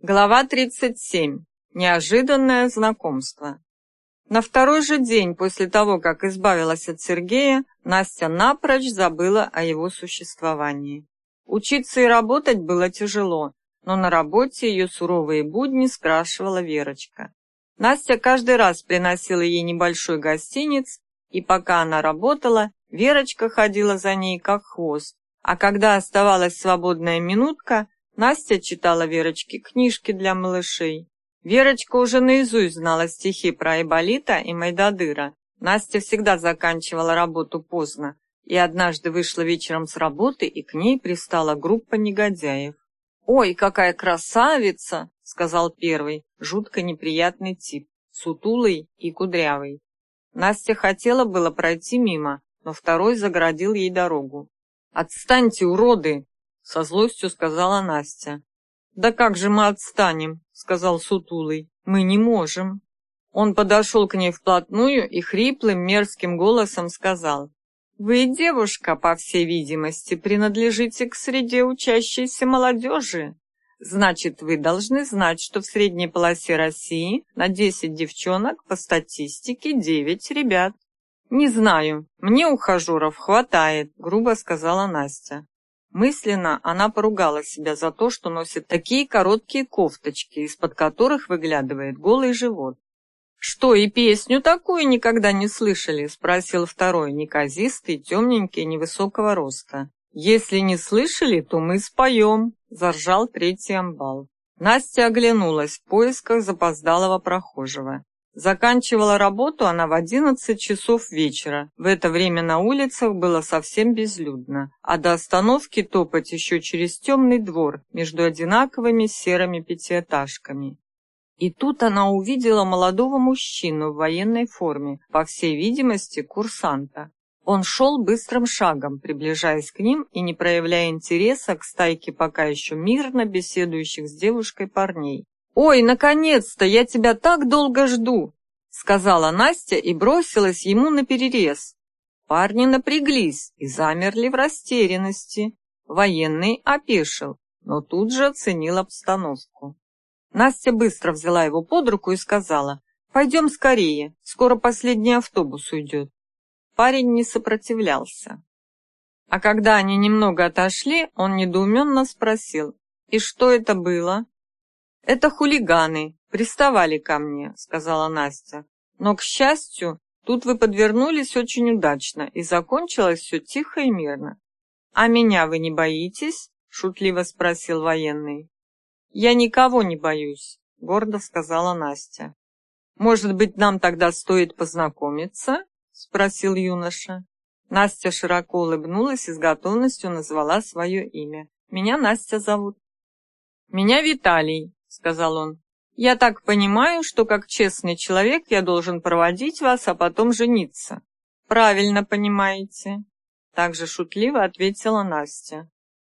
Глава 37. Неожиданное знакомство. На второй же день после того, как избавилась от Сергея, Настя напрочь забыла о его существовании. Учиться и работать было тяжело, но на работе ее суровые будни скрашивала Верочка. Настя каждый раз приносила ей небольшой гостиниц, и пока она работала, Верочка ходила за ней как хвост, а когда оставалась свободная минутка, Настя читала Верочке книжки для малышей. Верочка уже наизусть знала стихи про Айболита и Майдадыра. Настя всегда заканчивала работу поздно, и однажды вышла вечером с работы, и к ней пристала группа негодяев. «Ой, какая красавица!» — сказал первый, жутко неприятный тип, сутулый и кудрявый. Настя хотела было пройти мимо, но второй загородил ей дорогу. «Отстаньте, уроды!» Со злостью сказала Настя. «Да как же мы отстанем?» — сказал Сутулый. «Мы не можем». Он подошел к ней вплотную и хриплым мерзким голосом сказал. «Вы, девушка, по всей видимости, принадлежите к среде учащейся молодежи. Значит, вы должны знать, что в средней полосе России на 10 девчонок по статистике 9 ребят». «Не знаю, мне ухажеров хватает», — грубо сказала Настя. Мысленно она поругала себя за то, что носит такие короткие кофточки, из-под которых выглядывает голый живот. «Что, и песню такую никогда не слышали?» — спросил второй, неказистый, темненький, невысокого роста. «Если не слышали, то мы споем», — заржал третий амбал. Настя оглянулась в поисках запоздалого прохожего. Заканчивала работу она в 11 часов вечера. В это время на улицах было совсем безлюдно, а до остановки топать еще через темный двор между одинаковыми серыми пятиэтажками. И тут она увидела молодого мужчину в военной форме, по всей видимости, курсанта. Он шел быстрым шагом, приближаясь к ним и не проявляя интереса к стайке пока еще мирно беседующих с девушкой парней. «Ой, наконец-то! Я тебя так долго жду!» сказала Настя и бросилась ему на перерез. Парни напряглись и замерли в растерянности. Военный опешил, но тут же оценил обстановку. Настя быстро взяла его под руку и сказала, «Пойдем скорее, скоро последний автобус уйдет». Парень не сопротивлялся. А когда они немного отошли, он недоуменно спросил, «И что это было?» «Это хулиганы, приставали ко мне», — сказала Настя. «Но, к счастью, тут вы подвернулись очень удачно, и закончилось все тихо и мирно». «А меня вы не боитесь?» — шутливо спросил военный. «Я никого не боюсь», — гордо сказала Настя. «Может быть, нам тогда стоит познакомиться?» — спросил юноша. Настя широко улыбнулась и с готовностью назвала свое имя. «Меня Настя зовут». «Меня Виталий», — сказал он. «Я так понимаю, что как честный человек я должен проводить вас, а потом жениться». «Правильно понимаете», — также шутливо ответила Настя.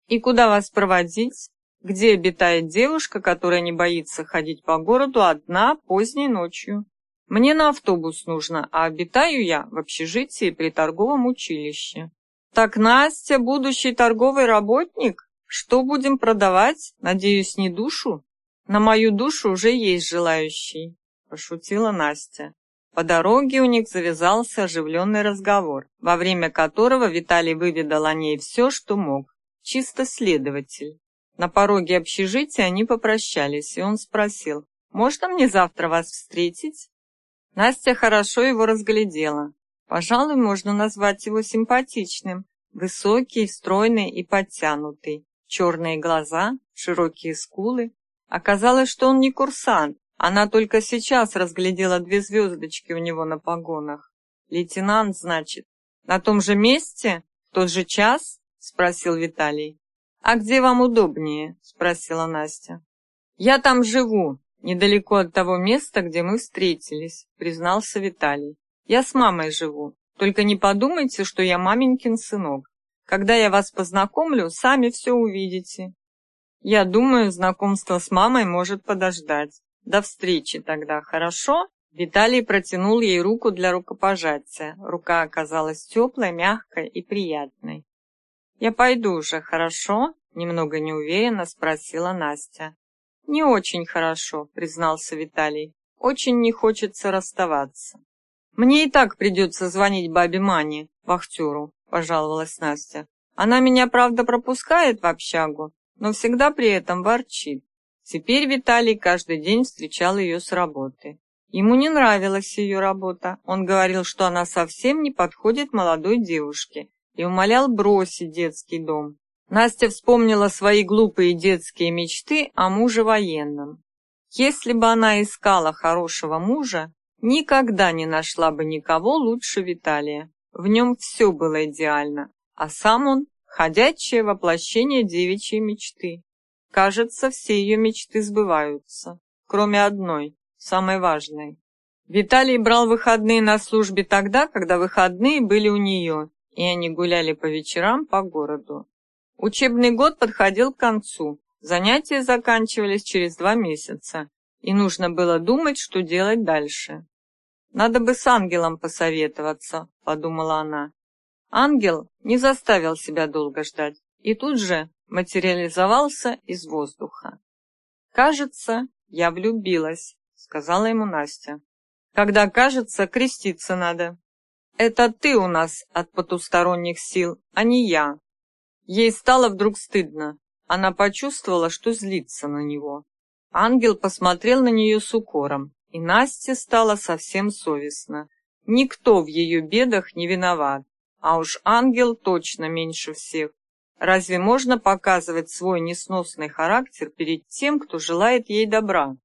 «И куда вас проводить? Где обитает девушка, которая не боится ходить по городу одна поздней ночью? Мне на автобус нужно, а обитаю я в общежитии при торговом училище». «Так Настя, будущий торговый работник? Что будем продавать? Надеюсь, не душу?» На мою душу уже есть желающий, пошутила Настя. По дороге у них завязался оживленный разговор, во время которого Виталий выведал о ней все, что мог. Чисто следователь. На пороге общежития они попрощались, и он спросил, «Можно мне завтра вас встретить?» Настя хорошо его разглядела. Пожалуй, можно назвать его симпатичным. Высокий, стройный и подтянутый. Черные глаза, широкие скулы, Оказалось, что он не курсант. Она только сейчас разглядела две звездочки у него на погонах. Лейтенант, значит. На том же месте? В тот же час? Спросил Виталий. А где вам удобнее? Спросила Настя. Я там живу, недалеко от того места, где мы встретились, признался Виталий. Я с мамой живу. Только не подумайте, что я маменькин сынок. Когда я вас познакомлю, сами все увидите. Я думаю, знакомство с мамой может подождать. До встречи тогда, хорошо? Виталий протянул ей руку для рукопожатия. Рука оказалась теплой, мягкой и приятной. «Я пойду уже, хорошо?» — немного неуверенно спросила Настя. «Не очень хорошо», — признался Виталий. «Очень не хочется расставаться». «Мне и так придется звонить бабе Мане, вахтеру», — пожаловалась Настя. «Она меня, правда, пропускает в общагу, но всегда при этом ворчит. Теперь Виталий каждый день встречал ее с работы. Ему не нравилась ее работа. Он говорил, что она совсем не подходит молодой девушке и умолял бросить детский дом. Настя вспомнила свои глупые детские мечты о муже военном. Если бы она искала хорошего мужа, никогда не нашла бы никого лучше Виталия. В нем все было идеально, а сам он – ходячее воплощение девичьей мечты. Кажется, все ее мечты сбываются, кроме одной, самой важной. Виталий брал выходные на службе тогда, когда выходные были у нее, и они гуляли по вечерам по городу. Учебный год подходил к концу, занятия заканчивались через два месяца, и нужно было думать, что делать дальше. «Надо бы с ангелом посоветоваться», — подумала она. Ангел не заставил себя долго ждать, и тут же материализовался из воздуха. «Кажется, я влюбилась», — сказала ему Настя. «Когда кажется, креститься надо». «Это ты у нас от потусторонних сил, а не я», Ей стало вдруг стыдно. Она почувствовала, что злится на него. Ангел посмотрел на нее с укором, и Насте стало совсем совестно. Никто в ее бедах не виноват, а уж ангел точно меньше всех. Разве можно показывать свой несносный характер перед тем, кто желает ей добра?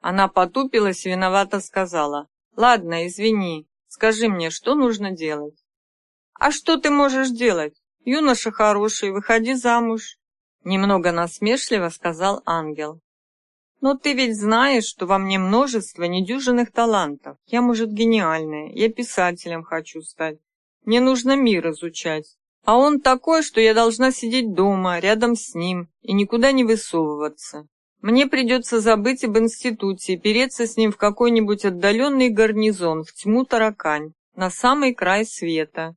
Она потупилась и виновато сказала, «Ладно, извини, скажи мне, что нужно делать?» «А что ты можешь делать? «Юноша хороший, выходи замуж», — немного насмешливо сказал ангел. «Но ты ведь знаешь, что во мне множество недюжинных талантов. Я, может, гениальная, я писателем хочу стать. Мне нужно мир изучать. А он такой, что я должна сидеть дома, рядом с ним, и никуда не высовываться. Мне придется забыть об институте и переться с ним в какой-нибудь отдаленный гарнизон, в тьму таракань, на самый край света.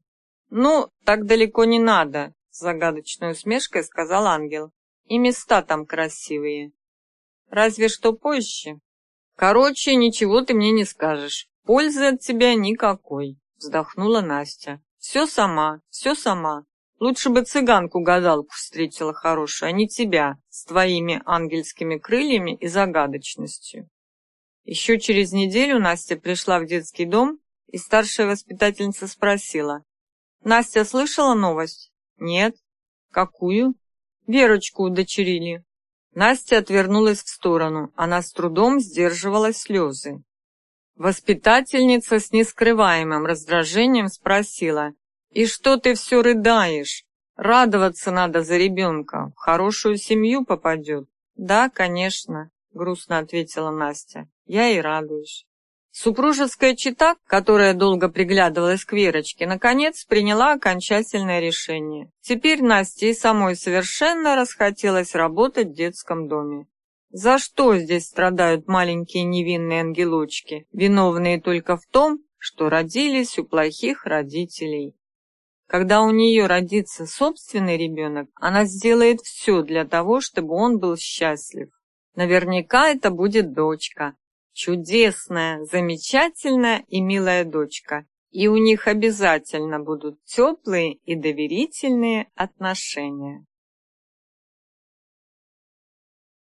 «Ну, так далеко не надо», — с загадочной усмешкой сказал ангел. «И места там красивые. Разве что позже. Короче, ничего ты мне не скажешь. Пользы от тебя никакой», — вздохнула Настя. «Все сама, все сама. Лучше бы цыганку-гадалку встретила хорошую, а не тебя с твоими ангельскими крыльями и загадочностью». Еще через неделю Настя пришла в детский дом, и старшая воспитательница спросила, Настя слышала новость? Нет. Какую? Верочку удочерили. Настя отвернулась в сторону. Она с трудом сдерживала слезы. Воспитательница с нескрываемым раздражением спросила. «И что ты все рыдаешь? Радоваться надо за ребенка. В хорошую семью попадет». «Да, конечно», — грустно ответила Настя. «Я и радуюсь». Супружеская чита, которая долго приглядывалась к Верочке, наконец приняла окончательное решение. Теперь Насте и самой совершенно расхотелось работать в детском доме. За что здесь страдают маленькие невинные ангелочки, виновные только в том, что родились у плохих родителей? Когда у нее родится собственный ребенок, она сделает все для того, чтобы он был счастлив. Наверняка это будет дочка, чудесная, замечательная и милая дочка, и у них обязательно будут теплые и доверительные отношения.